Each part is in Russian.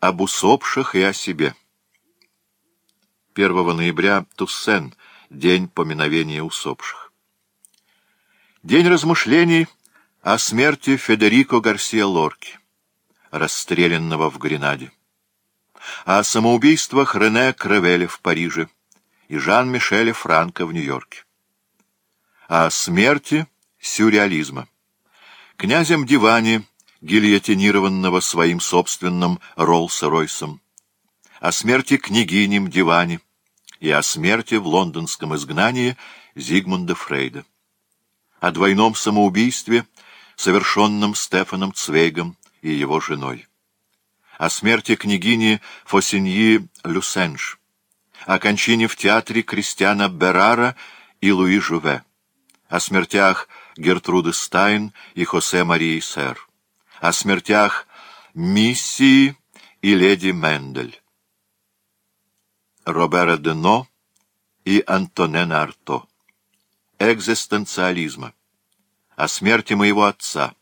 об усопших и о себе. 1 ноября Туссен, день поминовения усопших. День размышлений о смерти Федерико Гарсия Лорки, расстрелянного в Гренаде, о самоубийствах Рене Кревеля в Париже и Жан-Мишеля Франко в Нью-Йорке, о смерти сюрреализма, князем Диване гильотинированного своим собственным Роллс-Ройсом, о смерти княгини Мдивани и о смерти в лондонском изгнании Зигмунда Фрейда, о двойном самоубийстве, совершенном Стефаном Цвейгом и его женой, о смерти княгини Фосиньи Люсенш, о кончине в театре Кристиана Берара и Луи Жуве, о смертях Гертруды Стайн и Хосе Марии Сэр, о смертях Миссии и леди Мендель, Робера Дено и Антонена Арто, экзистенциализма, о смерти моего отца,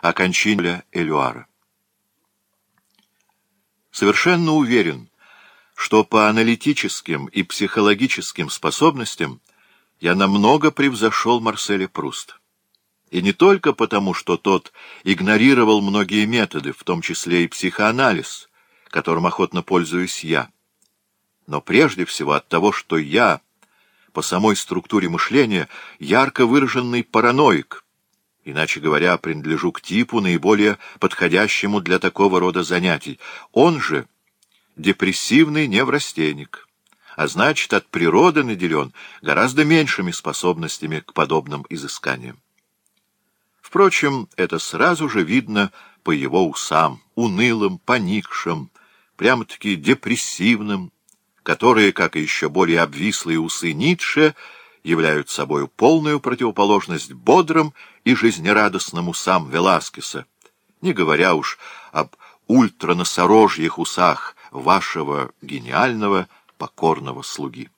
о кончине Элюара. Совершенно уверен, что по аналитическим и психологическим способностям я намного превзошел Марселя Пруста. И не только потому, что тот игнорировал многие методы, в том числе и психоанализ, которым охотно пользуюсь я, но прежде всего от того, что я, по самой структуре мышления, ярко выраженный параноик, иначе говоря, принадлежу к типу, наиболее подходящему для такого рода занятий. Он же депрессивный неврастенник, а значит, от природы наделен гораздо меньшими способностями к подобным изысканиям. Впрочем, это сразу же видно по его усам, унылым, поникшим, прямо-таки депрессивным, которые, как и еще более обвислые усы Ницше, являются собою полную противоположность бодрым и жизнерадостным усам Веласкеса, не говоря уж об ультраносорожьих усах вашего гениального покорного слуги.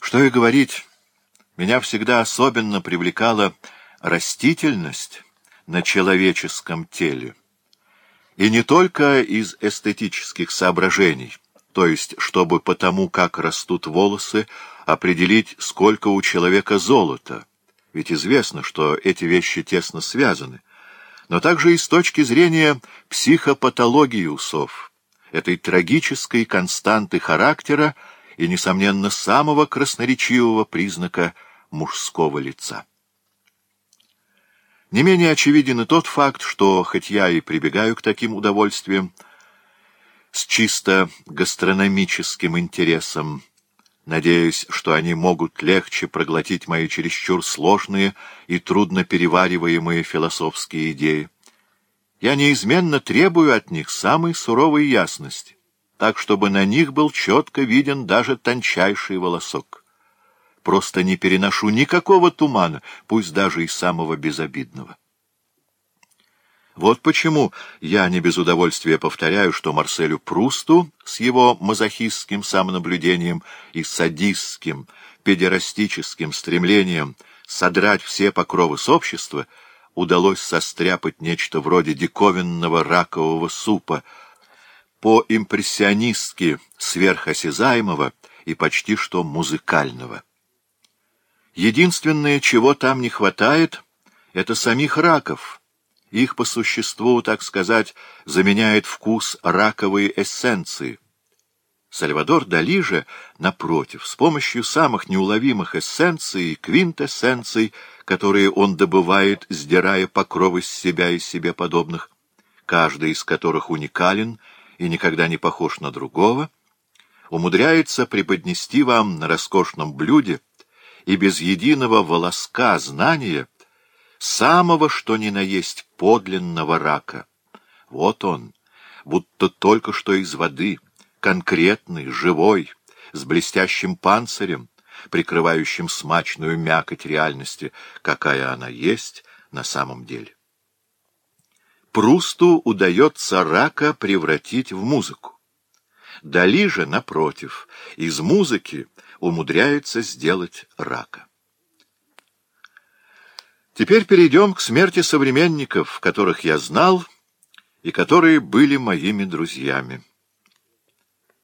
Что и говорить... Меня всегда особенно привлекала растительность на человеческом теле. И не только из эстетических соображений, то есть чтобы по тому, как растут волосы, определить, сколько у человека золота, ведь известно, что эти вещи тесно связаны, но также и с точки зрения психопатологии усов, этой трагической константы характера, и, несомненно, самого красноречивого признака мужского лица. Не менее очевиден и тот факт, что, хоть я и прибегаю к таким удовольствиям, с чисто гастрономическим интересом, надеясь, что они могут легче проглотить мои чересчур сложные и трудно перевариваемые философские идеи, я неизменно требую от них самой суровой ясности так чтобы на них был четко виден даже тончайший волосок. Просто не переношу никакого тумана, пусть даже и самого безобидного. Вот почему я не без удовольствия повторяю, что Марселю Прусту с его мазохистским самонаблюдением и садистским, педерастическим стремлением содрать все покровы с общества удалось состряпать нечто вроде диковинного ракового супа, по-импрессионистски сверхосязаемого и почти что музыкального. Единственное, чего там не хватает, это самих раков. Их по существу, так сказать, заменяет вкус раковой эссенции. Сальвадор Дали же, напротив, с помощью самых неуловимых эссенций и квинтэссенций, которые он добывает, сдирая покровы с себя и себе подобных, каждый из которых уникален — и никогда не похож на другого, умудряется преподнести вам на роскошном блюде и без единого волоска знания самого что ни на есть подлинного рака. Вот он, будто только что из воды, конкретный, живой, с блестящим панцирем, прикрывающим смачную мякоть реальности, какая она есть на самом деле. Прусту удается рака превратить в музыку. Дали же, напротив, из музыки умудряется сделать рака. Теперь перейдем к смерти современников, которых я знал и которые были моими друзьями.